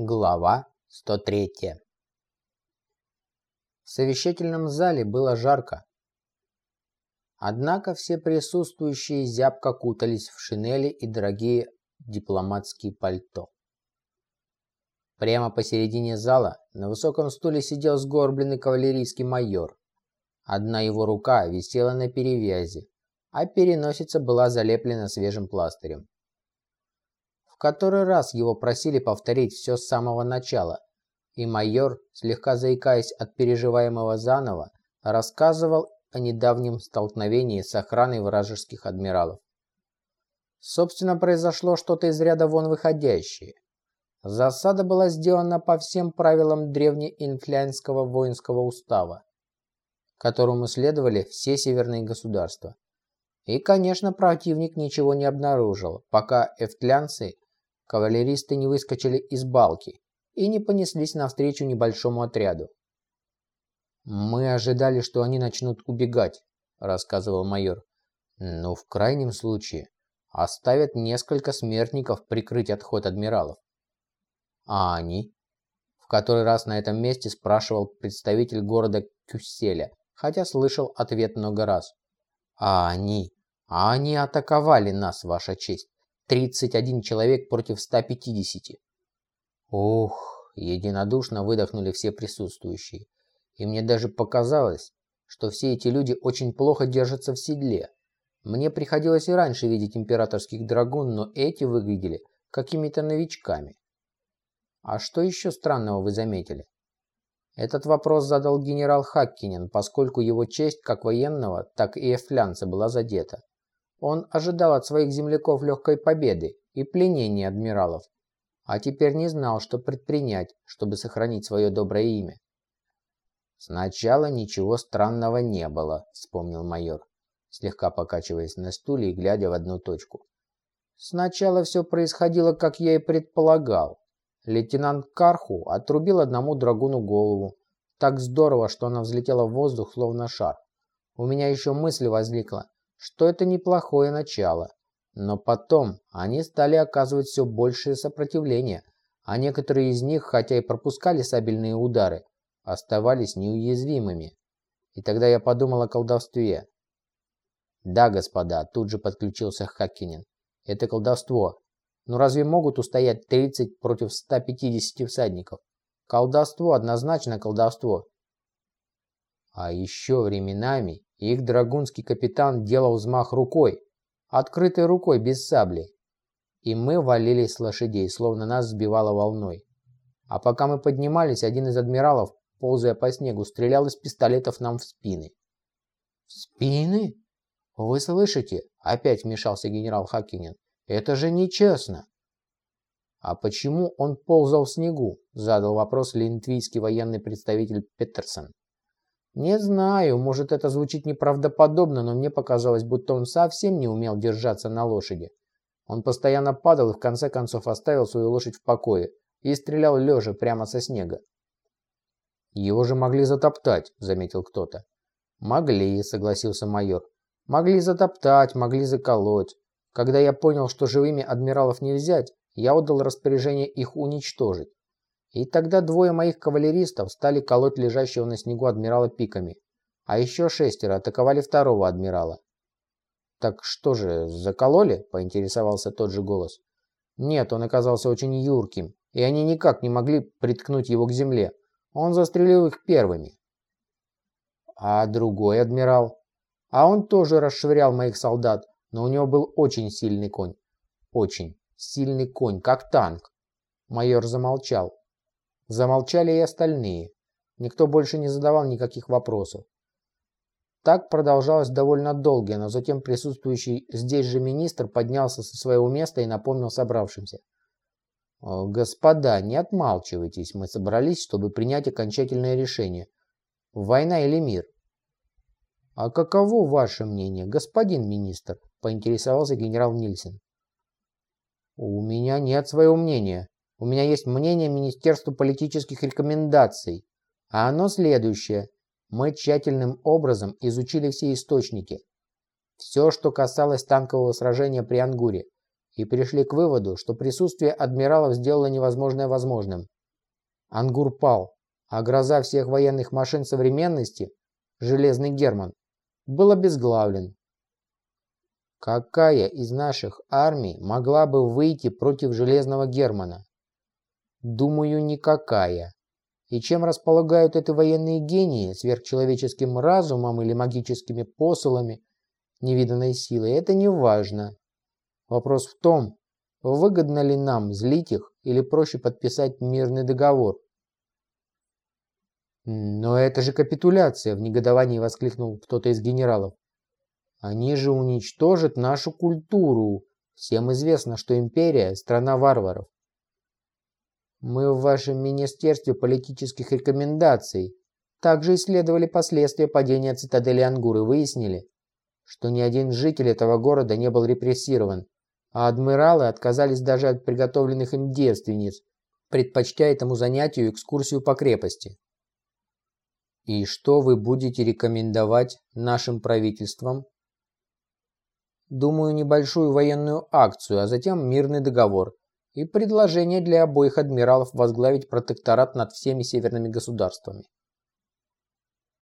Глава 103 В совещательном зале было жарко. Однако все присутствующие зябко кутались в шинели и дорогие дипломатские пальто. Прямо посередине зала на высоком стуле сидел сгорбленный кавалерийский майор. Одна его рука висела на перевязи, а переносица была залеплена свежим пластырем. Который раз его просили повторить все с самого начала, и майор, слегка заикаясь от переживаемого заново, рассказывал о недавнем столкновении с охраной вражеских адмиралов. Собственно, произошло что-то из ряда вон выходящее. Засада была сделана по всем правилам древнеинфлянского воинского устава, которому следовали все северные государства. И, конечно, противник ничего не обнаружил, пока эфтлянцы Кавалеристы не выскочили из балки и не понеслись навстречу небольшому отряду. «Мы ожидали, что они начнут убегать», – рассказывал майор. «Но в крайнем случае оставят несколько смертников прикрыть отход адмиралов». «А они?» – в который раз на этом месте спрашивал представитель города Кюсселя, хотя слышал ответ много раз. «А они? А они атаковали нас, ваша честь. 31 человек против 150. Ух, единодушно выдохнули все присутствующие. И мне даже показалось, что все эти люди очень плохо держатся в седле. Мне приходилось и раньше видеть императорских драгун, но эти выглядели какими-то новичками. А что еще странного вы заметили? Этот вопрос задал генерал Хаккинен, поскольку его честь как военного, так и эфлянца была задета. Он ожидал от своих земляков легкой победы и пленения адмиралов, а теперь не знал, что предпринять, чтобы сохранить свое доброе имя. «Сначала ничего странного не было», — вспомнил майор, слегка покачиваясь на стуле и глядя в одну точку. «Сначала все происходило, как я и предполагал. Лейтенант Карху отрубил одному драгуну голову. Так здорово, что она взлетела в воздух, словно шар. У меня еще мысль возникла, что это неплохое начало. Но потом они стали оказывать все большее сопротивление, а некоторые из них, хотя и пропускали сабельные удары, оставались неуязвимыми. И тогда я подумал о колдовстве. Да, господа, тут же подключился Хаккинен. Это колдовство. Но разве могут устоять 30 против 150 всадников? Колдовство, однозначно колдовство. А еще временами их драгунский капитан делал взмах рукой, открытой рукой, без сабли. И мы валились с лошадей, словно нас сбивало волной. А пока мы поднимались, один из адмиралов, ползая по снегу, стрелял из пистолетов нам в спины. «В спины? Вы слышите?» – опять вмешался генерал Хакинин. «Это же нечестно!» «А почему он ползал в снегу?» – задал вопрос линдвийский военный представитель Петерсон. Не знаю, может это звучит неправдоподобно, но мне показалось, будто он совсем не умел держаться на лошади. Он постоянно падал и в конце концов оставил свою лошадь в покое и стрелял лежа прямо со снега. «Его же могли затоптать», — заметил кто-то. «Могли», — согласился майор. «Могли затоптать, могли заколоть. Когда я понял, что живыми адмиралов не взять, я отдал распоряжение их уничтожить. И тогда двое моих кавалеристов стали колоть лежащего на снегу адмирала пиками, а еще шестеро атаковали второго адмирала. «Так что же, закололи?» – поинтересовался тот же голос. «Нет, он оказался очень юрким, и они никак не могли приткнуть его к земле. Он застрелил их первыми». «А другой адмирал?» «А он тоже расшвырял моих солдат, но у него был очень сильный конь. Очень сильный конь, как танк». Майор замолчал, Замолчали и остальные. Никто больше не задавал никаких вопросов. Так продолжалось довольно долго, но затем присутствующий здесь же министр поднялся со своего места и напомнил собравшимся. «Господа, не отмалчивайтесь, мы собрались, чтобы принять окончательное решение. Война или мир?» «А каково ваше мнение, господин министр?» – поинтересовался генерал Нильсен. «У меня нет своего мнения», у меня есть мнение Министерства политических рекомендаций, а оно следующее. Мы тщательным образом изучили все источники. Все, что касалось танкового сражения при Ангуре. и пришли к выводу, что присутствие адмиралов сделало невозможное возможным. Ангур пал, а гроза всех военных машин современности, Железный Герман, был обезглавлен. Какая из наших армий могла бы выйти против Железного Германа? Думаю, никакая. И чем располагают эти военные гении, сверхчеловеческим разумом или магическими посылами невиданной силы, это не важно. Вопрос в том, выгодно ли нам злить их или проще подписать мирный договор. «Но это же капитуляция!» – в негодовании воскликнул кто-то из генералов. «Они же уничтожат нашу культуру. Всем известно, что империя – страна варваров. Мы в вашем Министерстве политических рекомендаций также исследовали последствия падения цитадели Ангуры и выяснили, что ни один житель этого города не был репрессирован, а адмиралы отказались даже от приготовленных им девственниц, предпочтя этому занятию экскурсию по крепости. И что вы будете рекомендовать нашим правительствам? Думаю, небольшую военную акцию, а затем мирный договор, и предложение для обоих адмиралов возглавить протекторат над всеми северными государствами.